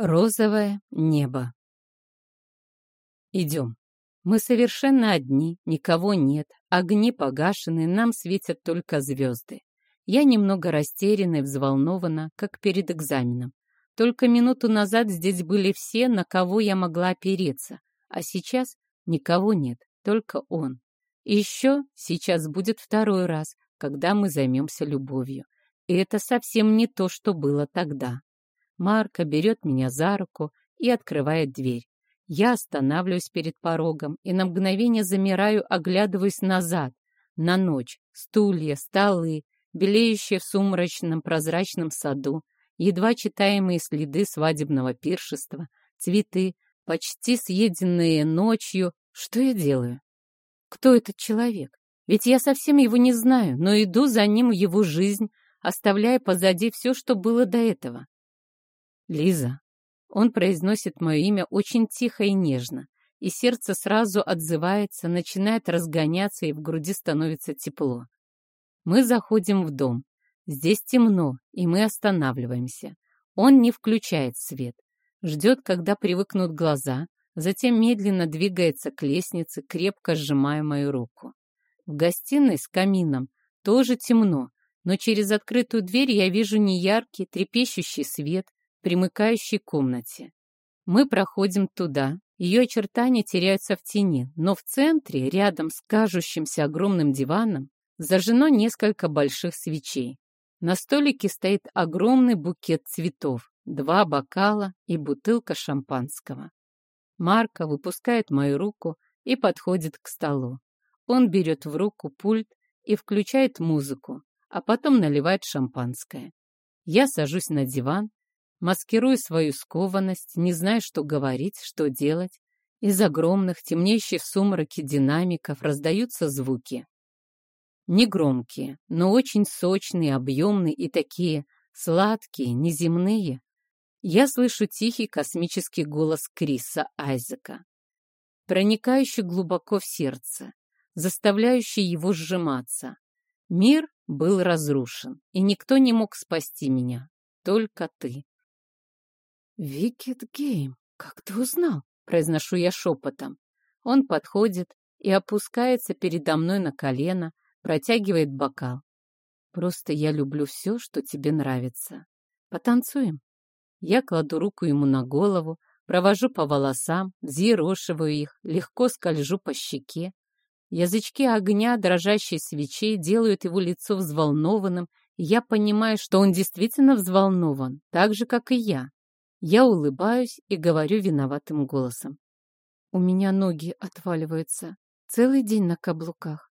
Розовое небо. Идем. Мы совершенно одни, никого нет, огни погашены, нам светят только звезды. Я немного растеряна и взволнована, как перед экзаменом. Только минуту назад здесь были все, на кого я могла опереться, а сейчас никого нет, только он. Еще сейчас будет второй раз, когда мы займемся любовью. И это совсем не то, что было тогда. Марка берет меня за руку и открывает дверь. Я останавливаюсь перед порогом и на мгновение замираю, оглядываясь назад, на ночь, стулья, столы, белеющие в сумрачном прозрачном саду, едва читаемые следы свадебного пиршества, цветы, почти съеденные ночью. Что я делаю? Кто этот человек? Ведь я совсем его не знаю, но иду за ним в его жизнь, оставляя позади все, что было до этого. Лиза. Он произносит мое имя очень тихо и нежно, и сердце сразу отзывается, начинает разгоняться, и в груди становится тепло. Мы заходим в дом. Здесь темно, и мы останавливаемся. Он не включает свет. Ждет, когда привыкнут глаза, затем медленно двигается к лестнице, крепко сжимая мою руку. В гостиной с камином тоже темно, но через открытую дверь я вижу неяркий, трепещущий свет, примыкающей комнате. Мы проходим туда. Ее очертания теряются в тени, но в центре, рядом с кажущимся огромным диваном, зажжено несколько больших свечей. На столике стоит огромный букет цветов, два бокала и бутылка шампанского. Марко выпускает мою руку и подходит к столу. Он берет в руку пульт и включает музыку, а потом наливает шампанское. Я сажусь на диван маскируя свою скованность, не зная, что говорить, что делать. Из огромных, темнеющих в сумраке динамиков раздаются звуки. Негромкие, но очень сочные, объемные и такие сладкие, неземные. Я слышу тихий космический голос Криса Айзека, проникающий глубоко в сердце, заставляющий его сжиматься. Мир был разрушен, и никто не мог спасти меня, только ты. «Wicked Game, как ты узнал?» — произношу я шепотом. Он подходит и опускается передо мной на колено, протягивает бокал. «Просто я люблю все, что тебе нравится. Потанцуем?» Я кладу руку ему на голову, провожу по волосам, взъерошиваю их, легко скольжу по щеке. Язычки огня, дрожащие свечей, делают его лицо взволнованным, и я понимаю, что он действительно взволнован, так же, как и я. Я улыбаюсь и говорю виноватым голосом. У меня ноги отваливаются. Целый день на каблуках.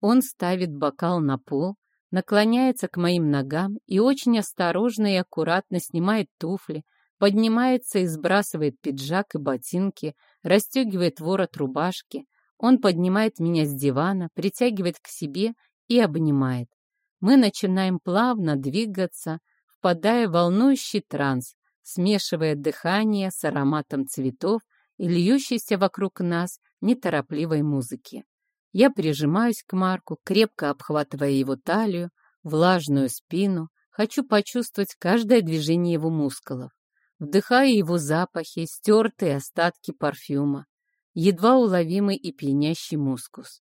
Он ставит бокал на пол, наклоняется к моим ногам и очень осторожно и аккуратно снимает туфли, поднимается и сбрасывает пиджак и ботинки, расстегивает ворот рубашки. Он поднимает меня с дивана, притягивает к себе и обнимает. Мы начинаем плавно двигаться, впадая в волнующий транс, смешивая дыхание с ароматом цветов и льющейся вокруг нас неторопливой музыки. Я прижимаюсь к Марку, крепко обхватывая его талию, влажную спину, хочу почувствовать каждое движение его мускулов. Вдыхаю его запахи, стертые остатки парфюма, едва уловимый и пьянящий мускус.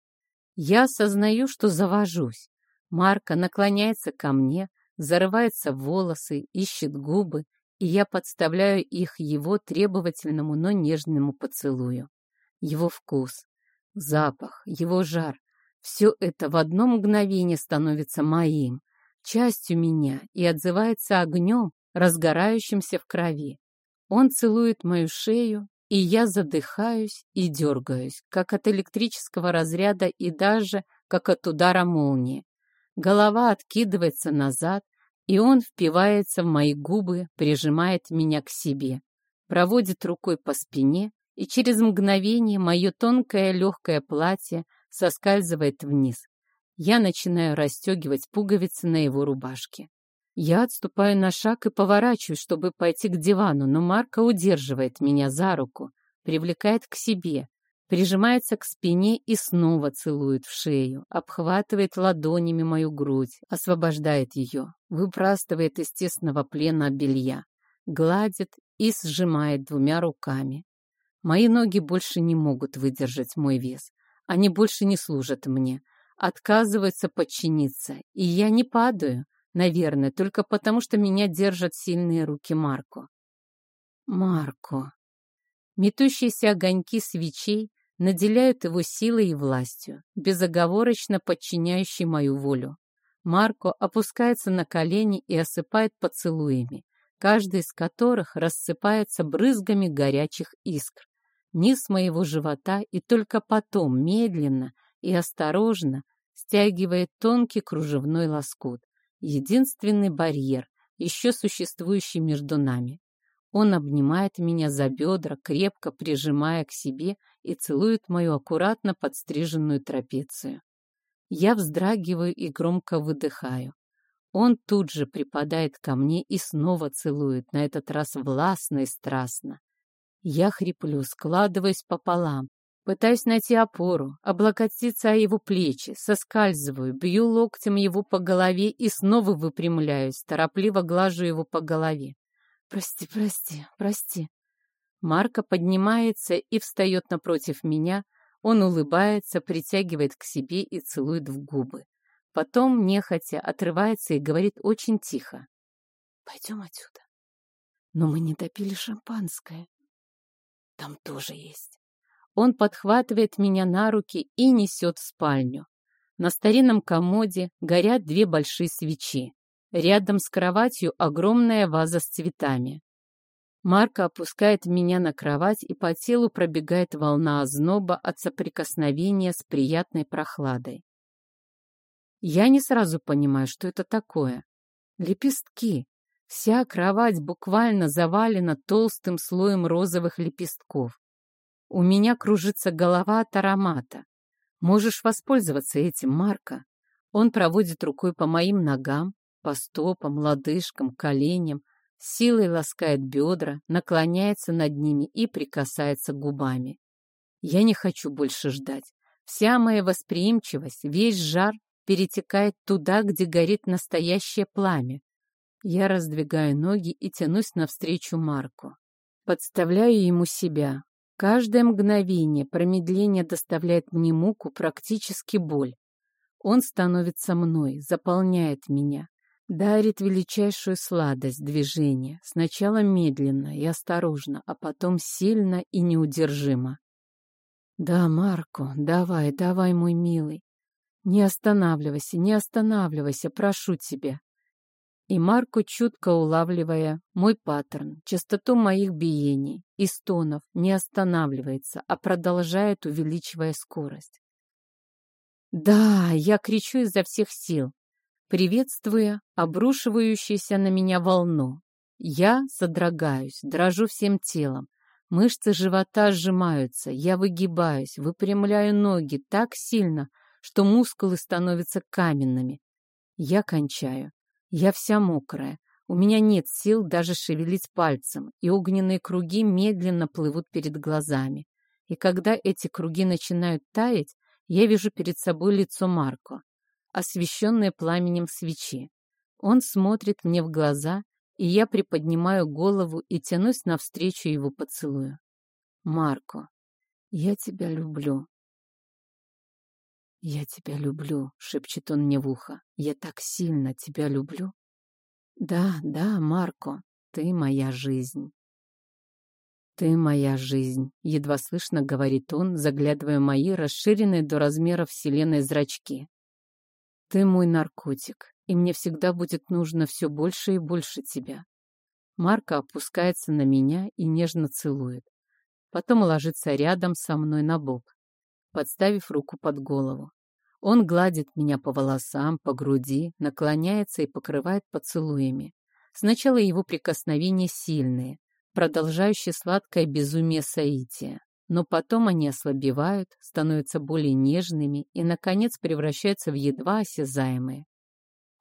Я осознаю, что завожусь. Марка наклоняется ко мне, зарывается в волосы, ищет губы, и я подставляю их его требовательному, но нежному поцелую. Его вкус, запах, его жар — все это в одно мгновение становится моим, частью меня и отзывается огнем, разгорающимся в крови. Он целует мою шею, и я задыхаюсь и дергаюсь, как от электрического разряда и даже как от удара молнии. Голова откидывается назад, и он впивается в мои губы, прижимает меня к себе, проводит рукой по спине, и через мгновение мое тонкое легкое платье соскальзывает вниз. Я начинаю расстегивать пуговицы на его рубашке. Я отступаю на шаг и поворачиваюсь, чтобы пойти к дивану, но Марка удерживает меня за руку, привлекает к себе, прижимается к спине и снова целует в шею, обхватывает ладонями мою грудь, освобождает ее, выпрастывает из тесного плена белья, гладит и сжимает двумя руками. Мои ноги больше не могут выдержать мой вес. Они больше не служат мне, отказываются подчиниться, и я не падаю, наверное, только потому, что меня держат сильные руки Марко. Марко. Метущиеся огоньки свечей наделяют его силой и властью, безоговорочно подчиняющей мою волю. Марко опускается на колени и осыпает поцелуями, каждый из которых рассыпается брызгами горячих искр. Низ моего живота и только потом медленно и осторожно стягивает тонкий кружевной лоскут, единственный барьер, еще существующий между нами. Он обнимает меня за бедра, крепко прижимая к себе и целует мою аккуратно подстриженную трапецию. Я вздрагиваю и громко выдыхаю. Он тут же припадает ко мне и снова целует, на этот раз властно и страстно. Я хриплю, складываясь пополам, пытаюсь найти опору, облокотиться о его плечи, соскальзываю, бью локтем его по голове и снова выпрямляюсь, торопливо глажу его по голове. «Прости, прости, прости». Марка поднимается и встает напротив меня, он улыбается, притягивает к себе и целует в губы. Потом, нехотя, отрывается и говорит очень тихо. «Пойдем отсюда». Но мы не допили шампанское. Там тоже есть. Он подхватывает меня на руки и несет в спальню. На старинном комоде горят две большие свечи. Рядом с кроватью огромная ваза с цветами. Марка опускает меня на кровать, и по телу пробегает волна озноба от соприкосновения с приятной прохладой. Я не сразу понимаю, что это такое. Лепестки. Вся кровать буквально завалена толстым слоем розовых лепестков. У меня кружится голова от аромата. Можешь воспользоваться этим, Марка. Он проводит рукой по моим ногам, по стопам, лодыжкам, коленям, силой ласкает бедра, наклоняется над ними и прикасается губами. Я не хочу больше ждать. Вся моя восприимчивость, весь жар перетекает туда, где горит настоящее пламя. Я раздвигаю ноги и тянусь навстречу Марку. Подставляю ему себя. Каждое мгновение промедления доставляет мне муку, практически боль. Он становится мной, заполняет меня дарит величайшую сладость движения, сначала медленно и осторожно, а потом сильно и неудержимо. «Да, Марко, давай, давай, мой милый. Не останавливайся, не останавливайся, прошу тебя». И Марко, чутко улавливая мой паттерн, частоту моих биений и стонов, не останавливается, а продолжает, увеличивая скорость. «Да!» — я кричу изо всех сил, приветствуя обрушивающуюся на меня волну. Я содрогаюсь, дрожу всем телом. Мышцы живота сжимаются, я выгибаюсь, выпрямляю ноги так сильно, что мускулы становятся каменными. Я кончаю. Я вся мокрая. У меня нет сил даже шевелить пальцем, и огненные круги медленно плывут перед глазами. И когда эти круги начинают таять, я вижу перед собой лицо Марко освещенные пламенем свечи. Он смотрит мне в глаза, и я приподнимаю голову и тянусь навстречу его поцелую. «Марко, я тебя люблю». «Я тебя люблю», — шепчет он мне в ухо. «Я так сильно тебя люблю». «Да, да, Марко, ты моя жизнь». «Ты моя жизнь», — едва слышно говорит он, заглядывая в мои расширенные до размера вселенной зрачки. Ты мой наркотик, и мне всегда будет нужно все больше и больше тебя. Марка опускается на меня и нежно целует. Потом ложится рядом со мной на бок, подставив руку под голову. Он гладит меня по волосам, по груди, наклоняется и покрывает поцелуями. Сначала его прикосновения сильные, продолжающие сладкое безумие соития но потом они ослабевают, становятся более нежными и, наконец, превращаются в едва осязаемые.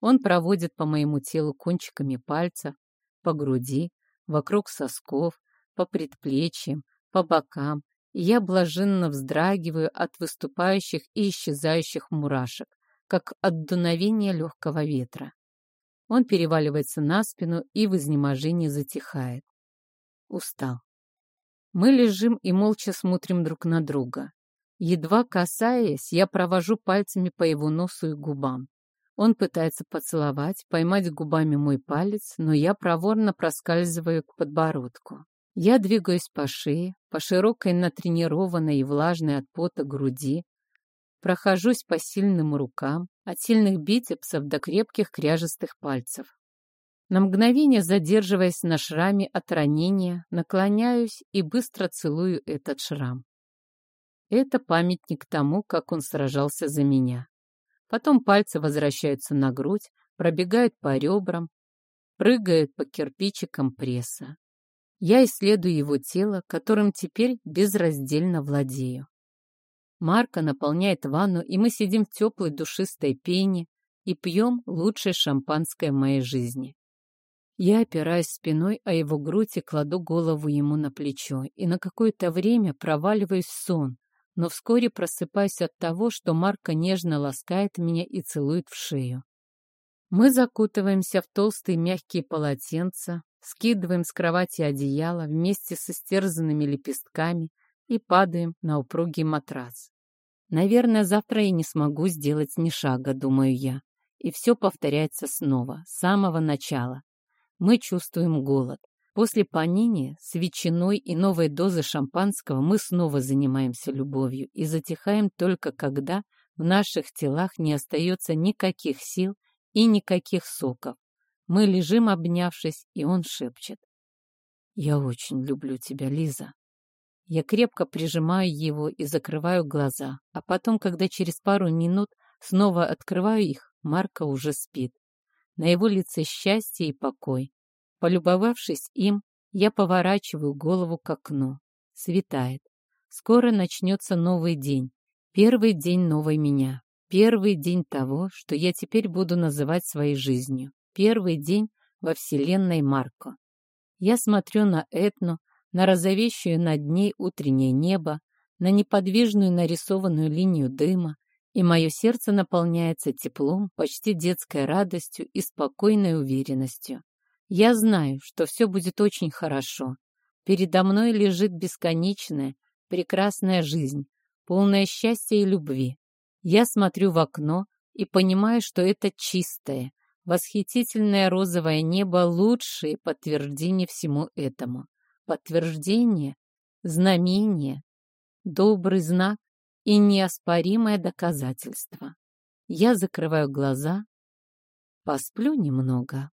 Он проводит по моему телу кончиками пальцев, по груди, вокруг сосков, по предплечьям, по бокам, и я блаженно вздрагиваю от выступающих и исчезающих мурашек, как от дуновения легкого ветра. Он переваливается на спину и в изнеможении затихает. устал. Мы лежим и молча смотрим друг на друга. Едва касаясь, я провожу пальцами по его носу и губам. Он пытается поцеловать, поймать губами мой палец, но я проворно проскальзываю к подбородку. Я двигаюсь по шее, по широкой натренированной и влажной от пота груди, прохожусь по сильным рукам, от сильных бицепсов до крепких кряжестых пальцев. На мгновение задерживаясь на шраме от ранения, наклоняюсь и быстро целую этот шрам. Это памятник тому, как он сражался за меня. Потом пальцы возвращаются на грудь, пробегают по ребрам, прыгают по кирпичикам пресса. Я исследую его тело, которым теперь безраздельно владею. Марка наполняет ванну, и мы сидим в теплой душистой пене и пьем лучшее шампанское в моей жизни. Я опираюсь спиной о его грудь и кладу голову ему на плечо, и на какое-то время проваливаюсь в сон, но вскоре просыпаюсь от того, что Марка нежно ласкает меня и целует в шею. Мы закутываемся в толстые мягкие полотенца, скидываем с кровати одеяло вместе со стерзанными лепестками и падаем на упругий матрас. Наверное, завтра я не смогу сделать ни шага, думаю я. И все повторяется снова, с самого начала. Мы чувствуем голод. После панини с ветчиной и новой дозы шампанского мы снова занимаемся любовью и затихаем только когда в наших телах не остается никаких сил и никаких соков. Мы лежим, обнявшись, и он шепчет. «Я очень люблю тебя, Лиза». Я крепко прижимаю его и закрываю глаза, а потом, когда через пару минут снова открываю их, Марка уже спит. На его лице счастье и покой. Полюбовавшись им, я поворачиваю голову к окну. Светает. Скоро начнется новый день. Первый день новой меня. Первый день того, что я теперь буду называть своей жизнью. Первый день во вселенной Марко. Я смотрю на Этну, на розовеющую над ней утреннее небо, на неподвижную нарисованную линию дыма, и мое сердце наполняется теплом, почти детской радостью и спокойной уверенностью. Я знаю, что все будет очень хорошо. Передо мной лежит бесконечная, прекрасная жизнь, полная счастья и любви. Я смотрю в окно и понимаю, что это чистое, восхитительное розовое небо — лучшее подтверждение всему этому. Подтверждение, знамение, добрый знак и неоспоримое доказательство. Я закрываю глаза, посплю немного.